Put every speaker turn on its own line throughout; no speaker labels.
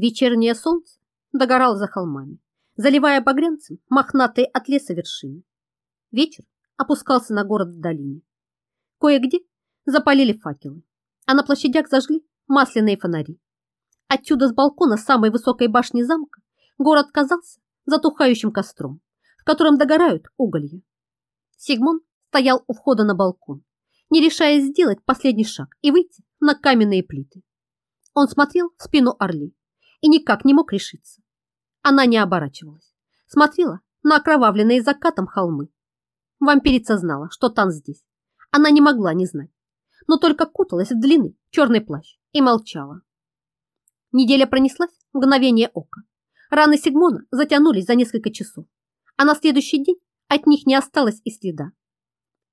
Вечернее солнце догорало за холмами, заливая багрянцем мохнатые от леса вершины. Вечер опускался на город в долине. Кое-где запалили факелы, а на площадях зажгли масляные фонари. Отсюда с балкона самой высокой башни замка город казался затухающим костром, в котором догорают уголья. Сигмон стоял у входа на балкон, не решаясь сделать последний шаг и выйти на каменные плиты. Он смотрел в спину Орли и никак не мог решиться. Она не оборачивалась, смотрела на окровавленные закатом холмы. Вампирица знала, что Тан здесь. Она не могла не знать, но только куталась в длинный черный плащ и молчала. Неделя пронеслась мгновение ока. Раны Сигмона затянулись за несколько часов, а на следующий день от них не осталось и следа.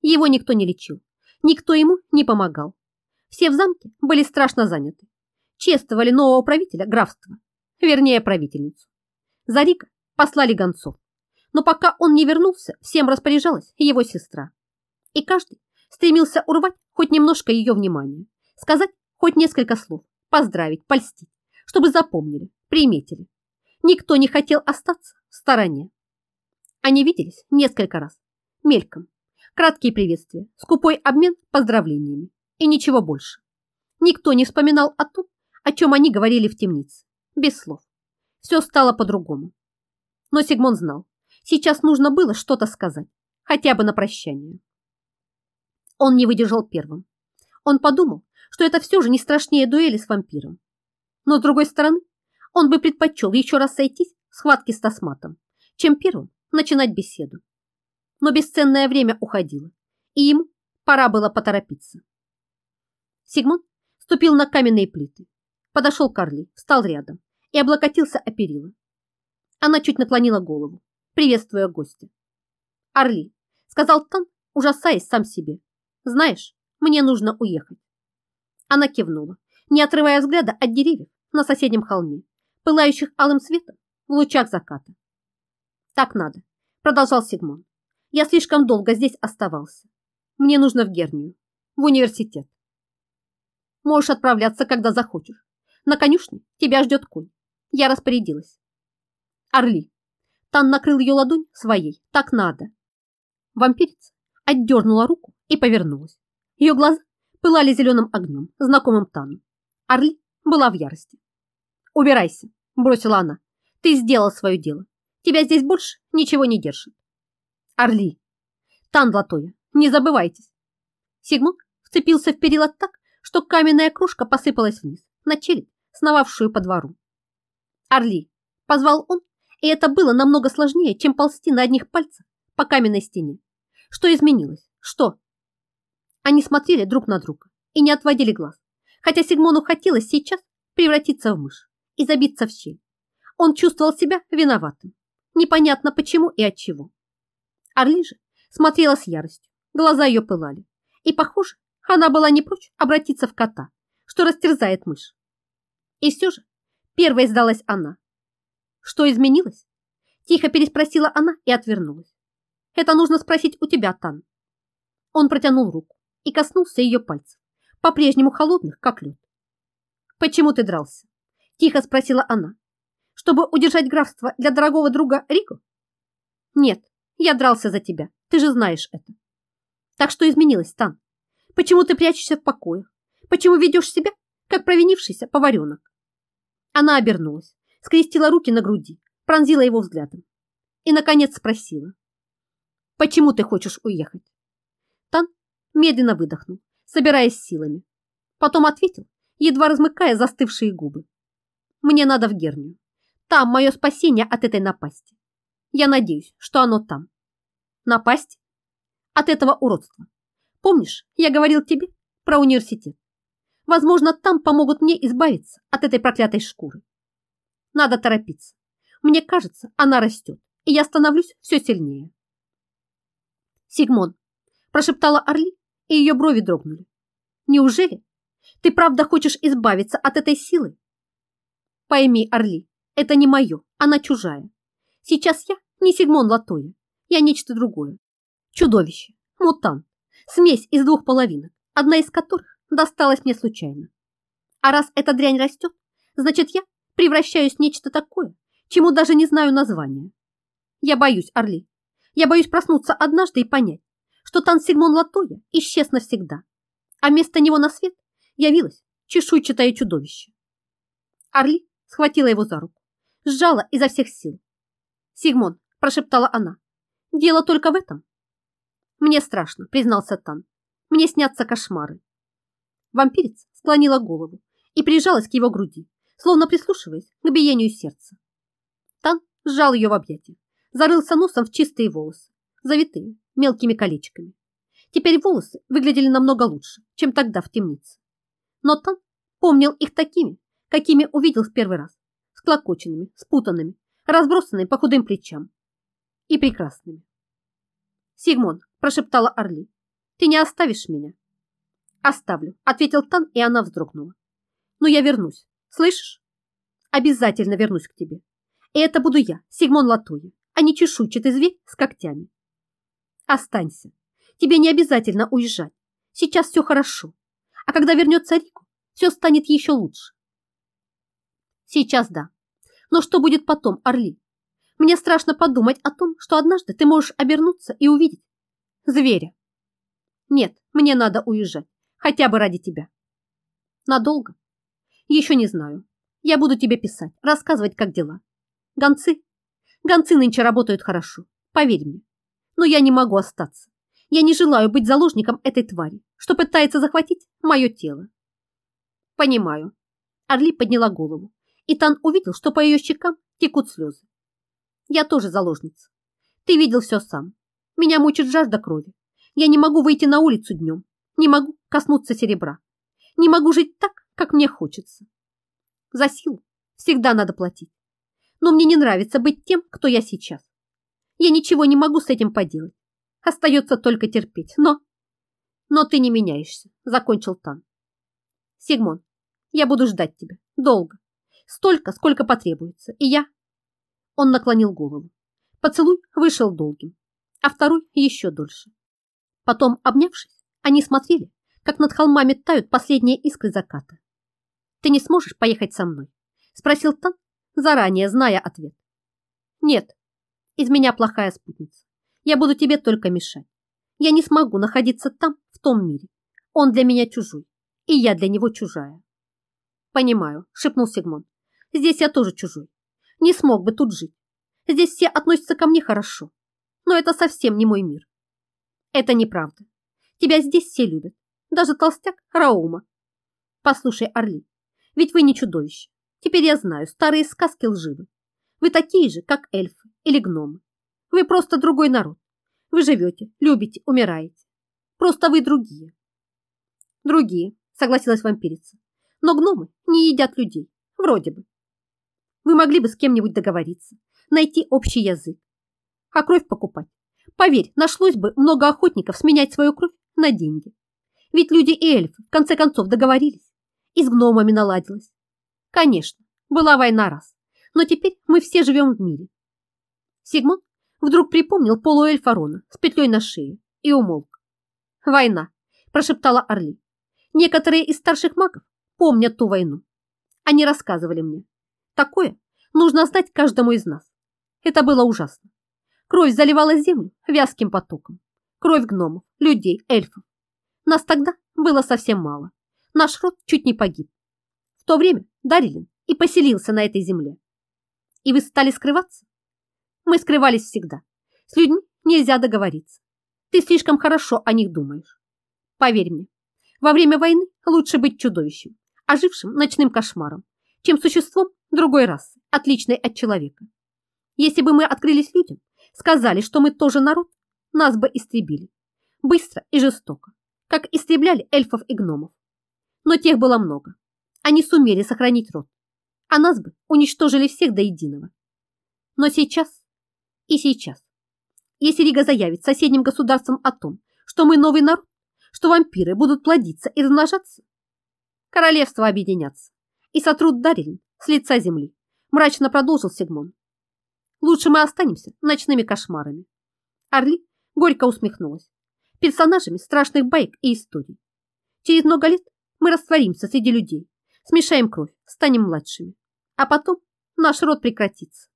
Его никто не лечил, никто ему не помогал. Все в замке были страшно заняты. Чествовали нового правителя графства, вернее правительницу. За Рика послали гонцов, но пока он не вернулся, всем распоряжалась его сестра. И каждый стремился урвать хоть немножко ее внимания, сказать хоть несколько слов, поздравить, польстить, чтобы запомнили, приметили. Никто не хотел остаться в стороне. Они виделись несколько раз, мельком, краткие приветствия, скупой обмен поздравлениями и ничего больше. Никто не вспоминал о том, о чем они говорили в темнице, без слов. Все стало по-другому. Но Сигмон знал, сейчас нужно было что-то сказать, хотя бы на прощание. Он не выдержал первым. Он подумал, что это все же не страшнее дуэли с вампиром. Но с другой стороны, он бы предпочел еще раз сойтись в схватке с Тасматом, чем первым начинать беседу. Но бесценное время уходило, и ему пора было поторопиться. Сигмон ступил на каменные плиты, подошел к Орли, встал рядом и облокотился о перила. Она чуть наклонила голову, приветствуя гостя. «Орли», — сказал Тан, ужасаясь сам себе, — «знаешь, мне нужно уехать». Она кивнула, не отрывая взгляда от деревьев на соседнем холме, пылающих алым светом в лучах заката. «Так надо», — продолжал Сигмон. «Я слишком долго здесь оставался. Мне нужно в Гернию, в университет. Можешь отправляться, когда захочешь. На конюшне тебя ждет конь. Я распорядилась. Орли. Тан накрыл ее ладонь своей. Так надо. Вампирица отдернула руку и повернулась. Ее глаза пылали зеленым огнем, знакомым Тану. Орли была в ярости. «Убирайся», — бросила она. «Ты сделал свое дело. Тебя здесь больше ничего не держит». «Орли!» «Тан Латоя, не забывайтесь!» Сигмон вцепился в перила так, что каменная кружка посыпалась вниз, на челюсть, сновавшую по двору. «Орли!» – позвал он, и это было намного сложнее, чем ползти на одних пальцах по каменной стене. Что изменилось? Что? Они смотрели друг на друга и не отводили глаз, хотя Сигмону хотелось сейчас превратиться в мышь и забиться в щель. Он чувствовал себя виноватым, непонятно почему и от чего. Орли же смотрела с яростью, глаза ее пылали, и, похоже, она была не прочь обратиться в кота, что растерзает мышь. И все же первой сдалась она. Что изменилось? Тихо переспросила она и отвернулась. Это нужно спросить у тебя, Тан. Он протянул руку и коснулся ее пальцев, по-прежнему холодных, как лед. «Почему ты дрался?» – тихо спросила она. «Чтобы удержать графство для дорогого друга Рико?» «Нет, я дрался за тебя, ты же знаешь это». «Так что изменилось, Тан?» Почему ты прячешься в покоях? Почему ведешь себя, как провинившийся поваренок?» Она обернулась, скрестила руки на груди, пронзила его взглядом и, наконец, спросила. «Почему ты хочешь уехать?» Тан медленно выдохнул, собираясь силами. Потом ответил, едва размыкая застывшие губы. «Мне надо в Гернию. Там мое спасение от этой напасти. Я надеюсь, что оно там». «Напасть?» «От этого уродства. Помнишь, я говорил тебе про университет? Возможно, там помогут мне избавиться от этой проклятой шкуры. Надо торопиться. Мне кажется, она растет, и я становлюсь все сильнее. Сигмон, прошептала Орли, и ее брови дрогнули. Неужели ты правда хочешь избавиться от этой силы? Пойми, Орли, это не мое, она чужая. Сейчас я не Сигмон Латоя, я нечто другое. Чудовище, мутант, Смесь из двух половинок, одна из которых досталась мне случайно. А раз эта дрянь растет, значит я превращаюсь в нечто такое, чему даже не знаю названия. Я боюсь, Орли. Я боюсь проснуться однажды и понять, что Тан Сигмон Латоя исчез навсегда, а вместо него на свет явилось чешуйчатое чудовище. Орли схватила его за руку, сжала изо всех сил. «Сигмон», – прошептала она, – «дело только в этом». «Мне страшно», – признался Тан. «Мне снятся кошмары». Вампирец склонила голову и прижалась к его груди, словно прислушиваясь к биению сердца. Тан сжал ее в объятия, зарылся носом в чистые волосы, завитые мелкими колечками. Теперь волосы выглядели намного лучше, чем тогда в темнице. Но Тан помнил их такими, какими увидел в первый раз, склокоченными, спутанными, разбросанными по худым плечам и прекрасными. «Сигмон», – прошептала Орли, – «ты не оставишь меня?» «Оставлю», – ответил Тан, и она вздрогнула. «Но я вернусь, слышишь? Обязательно вернусь к тебе. И это буду я, Сигмон Латуя, а не чешуйчатый зверь с когтями. Останься. Тебе не обязательно уезжать. Сейчас все хорошо. А когда вернется Рику, все станет еще лучше. Сейчас да. Но что будет потом, Орли? Мне страшно подумать о том, что однажды ты можешь обернуться и увидеть зверя. Нет, мне надо уезжать, хотя бы ради тебя. Надолго? Еще не знаю. Я буду тебе писать, рассказывать, как дела. Гонцы? Гонцы нынче работают хорошо, поверь мне. Но я не могу остаться. Я не желаю быть заложником этой твари, что пытается захватить мое тело. Понимаю. Орли подняла голову, и Тан увидел, что по ее щекам текут слезы. Я тоже заложница. Ты видел все сам. Меня мучит жажда крови. Я не могу выйти на улицу днем, не могу коснуться серебра, не могу жить так, как мне хочется. За силу всегда надо платить. Но мне не нравится быть тем, кто я сейчас. Я ничего не могу с этим поделать. Остается только терпеть. Но... Но ты не меняешься, закончил Тан. Сигмон, я буду ждать тебя. Долго. Столько, сколько потребуется. И я... Он наклонил голову. Поцелуй вышел долгим, а второй еще дольше. Потом, обнявшись, они смотрели, как над холмами тают последние искры заката. «Ты не сможешь поехать со мной?» – спросил Тан, заранее зная ответ. «Нет, из меня плохая спутница. Я буду тебе только мешать. Я не смогу находиться там, в том мире. Он для меня чужой, и я для него чужая. Понимаю, шепнул Сигмон. Здесь я тоже чужой. Не смог бы тут жить. Здесь все относятся ко мне хорошо. Но это совсем не мой мир. Это неправда. Тебя здесь все любят. Даже толстяк Раума. Послушай, Орли, ведь вы не чудовище. Теперь я знаю, старые сказки лживы. Вы такие же, как эльфы или гномы. Вы просто другой народ. Вы живете, любите, умираете. Просто вы другие. Другие, согласилась вампирица. Но гномы не едят людей, вроде бы. Вы могли бы с кем-нибудь договориться, найти общий язык. А кровь покупать. Поверь, нашлось бы много охотников сменять свою кровь на деньги. Ведь люди и эльфы в конце концов договорились. И с гномами наладилось. Конечно, была война раз. Но теперь мы все живем в мире. Сигмунд вдруг припомнил полуэльфа Рона с петлей на шее и умолк. «Война», – прошептала Орли. «Некоторые из старших магов помнят ту войну. Они рассказывали мне. Такое нужно знать каждому из нас. Это было ужасно. Кровь заливала землю вязким потоком. Кровь гномов, людей, эльфов. Нас тогда было совсем мало. Наш род чуть не погиб. В то время Дарилин и поселился на этой земле. И вы стали скрываться? Мы скрывались всегда. С людьми нельзя договориться. Ты слишком хорошо о них думаешь. Поверь мне, во время войны лучше быть чудовищем, ожившим ночным кошмаром, чем существом другой расы, отличной от человека. Если бы мы открылись людям, сказали, что мы тоже народ, нас бы истребили. Быстро и жестоко, как истребляли эльфов и гномов. Но тех было много. Они сумели сохранить род а нас бы уничтожили всех до единого. Но сейчас и сейчас, если Рига заявит соседним государствам о том, что мы новый народ, что вампиры будут плодиться и размножаться, королевства объединятся и сотрут Дарилин с лица земли, мрачно продолжил Сигмон. Лучше мы останемся ночными кошмарами. Орли горько усмехнулась. Персонажами страшных байк и историй. Через много лет мы растворимся среди людей, смешаем кровь, станем младшими. а потом наш род прекратится.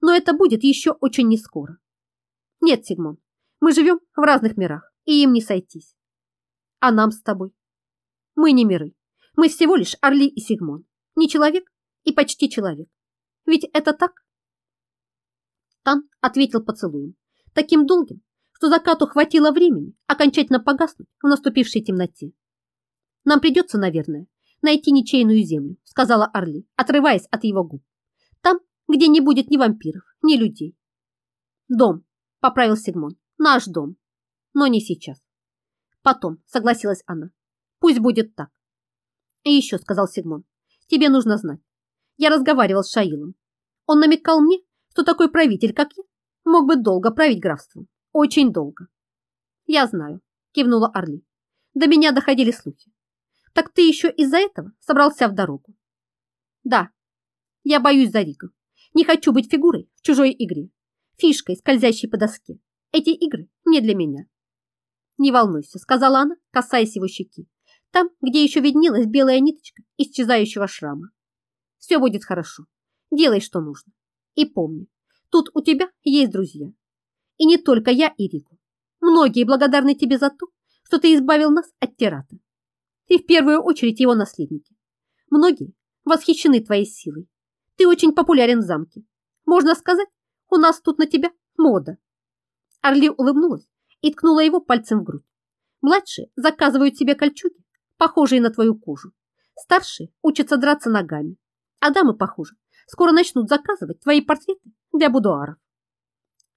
Но это будет еще очень нескоро. Нет, Сигмон, мы живем в разных мирах, и им не сойтись. А нам с тобой? Мы не миры. Мы всего лишь Орли и Сигмон. Не человек и почти человек. Ведь это так? Тан ответил поцелуем, таким долгим, что закату хватило времени окончательно погаснуть в наступившей темноте. Нам придется, наверное, найти ничейную землю, сказала Орли, отрываясь от его губ. Там, где не будет ни вампиров, ни людей. Дом, поправил Сигмон, наш дом, но не сейчас. Потом, согласилась она, пусть будет так. И еще, сказал Сигмон, тебе нужно знать. Я разговаривал с Шаилом. Он намекал мне, что такой правитель, как я, мог бы долго править графством. Очень долго. Я знаю, кивнула Орли. До меня доходили слухи. Так ты еще из-за этого собрался в дорогу? Да. Я боюсь за Рига. Не хочу быть фигурой в чужой игре. Фишкой, скользящей по доске. Эти игры не для меня. Не волнуйся, сказала она, касаясь его щеки. Там, где еще виднелась белая ниточка исчезающего шрама. Все будет хорошо. Делай, что нужно. И помни, тут у тебя есть друзья. И не только я и Рику. Многие благодарны тебе за то, что ты избавил нас от Тирата. Ты в первую очередь его наследники. Многие восхищены твоей силой. Ты очень популярен в замке. Можно сказать, у нас тут на тебя мода. Орли улыбнулась и ткнула его пальцем в грудь. Младшие заказывают себе кольчуги, похожие на твою кожу. Старшие учатся драться ногами. А дамы, похоже, скоро начнут заказывать твои портреты для будуаров.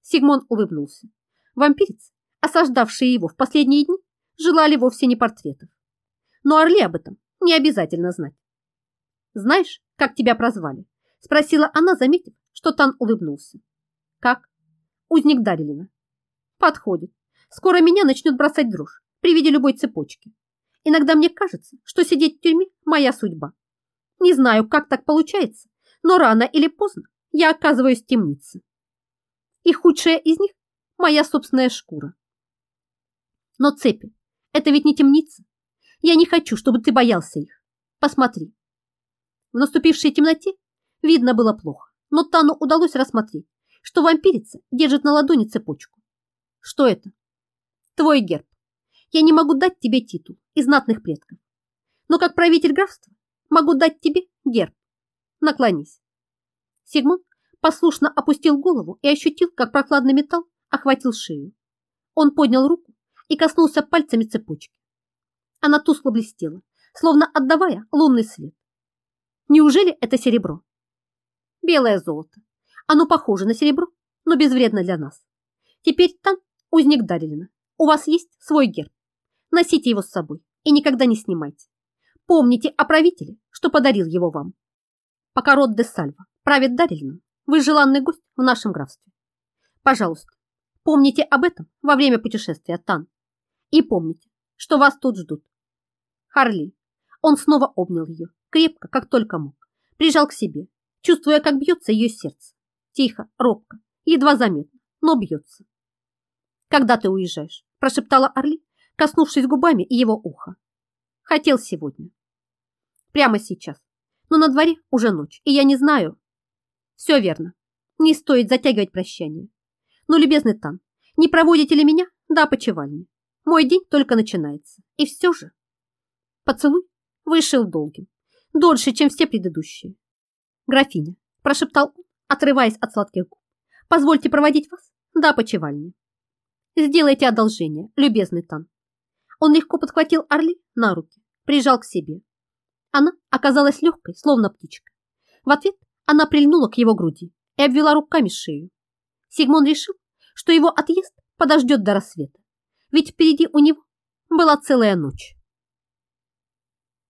Сигмон улыбнулся. Вампирец, осаждавшие его в последние дни, желали вовсе не портретов но Орли об этом не обязательно знать. «Знаешь, как тебя прозвали?» – спросила она, заметив, что Тан улыбнулся. «Как?» «Узник Дарилина». «Подходит. Скоро меня начнет бросать дрожь при виде любой цепочки. Иногда мне кажется, что сидеть в тюрьме – моя судьба. Не знаю, как так получается, но рано или поздно я оказываюсь в темнице. И худшая из них – моя собственная шкура. Но цепи – это ведь не темница. Я не хочу, чтобы ты боялся их. Посмотри. В наступившей темноте видно было плохо, но Тану удалось рассмотреть, что вампирица держит на ладони цепочку. Что это? Твой герб. Я не могу дать тебе титул из знатных предков, но как правитель графства могу дать тебе герб. Наклонись. Сигмунд послушно опустил голову и ощутил, как прохладный металл охватил шею. Он поднял руку и коснулся пальцами цепочки. Она тускло блестела, словно отдавая лунный свет. Неужели это серебро? Белое золото. Оно похоже на серебро, но безвредно для нас. Теперь там узник Дарилина. У вас есть свой герб. Носите его с собой и никогда не снимайте. Помните о правителе, что подарил его вам. Пока род де Сальва правит Дарилином, вы желанный гость в нашем графстве. Пожалуйста, помните об этом во время путешествия Тан. И помните, что вас тут ждут. Харли. Он снова обнял ее, крепко, как только мог. Прижал к себе, чувствуя, как бьется ее сердце. Тихо, робко, едва заметно, но бьется. «Когда ты уезжаешь?» – прошептала Орли, коснувшись губами его уха. «Хотел сегодня. Прямо сейчас. Но на дворе уже ночь, и я не знаю...» «Все верно. Не стоит затягивать прощание. Но, любезный Тан, не проводите ли меня до опочивальни? Мой день только начинается. И все же... Поцелуй вышел долгим, дольше, чем все предыдущие. Графиня, прошептал отрываясь от сладких губ, позвольте проводить вас до опочивальни. Сделайте одолжение, любезный Тан. Он легко подхватил Орли на руки, прижал к себе. Она оказалась легкой, словно птичка. В ответ она прильнула к его груди и обвела руками шею. Сигмон решил, что его отъезд подождет до рассвета ведь впереди у него была целая ночь.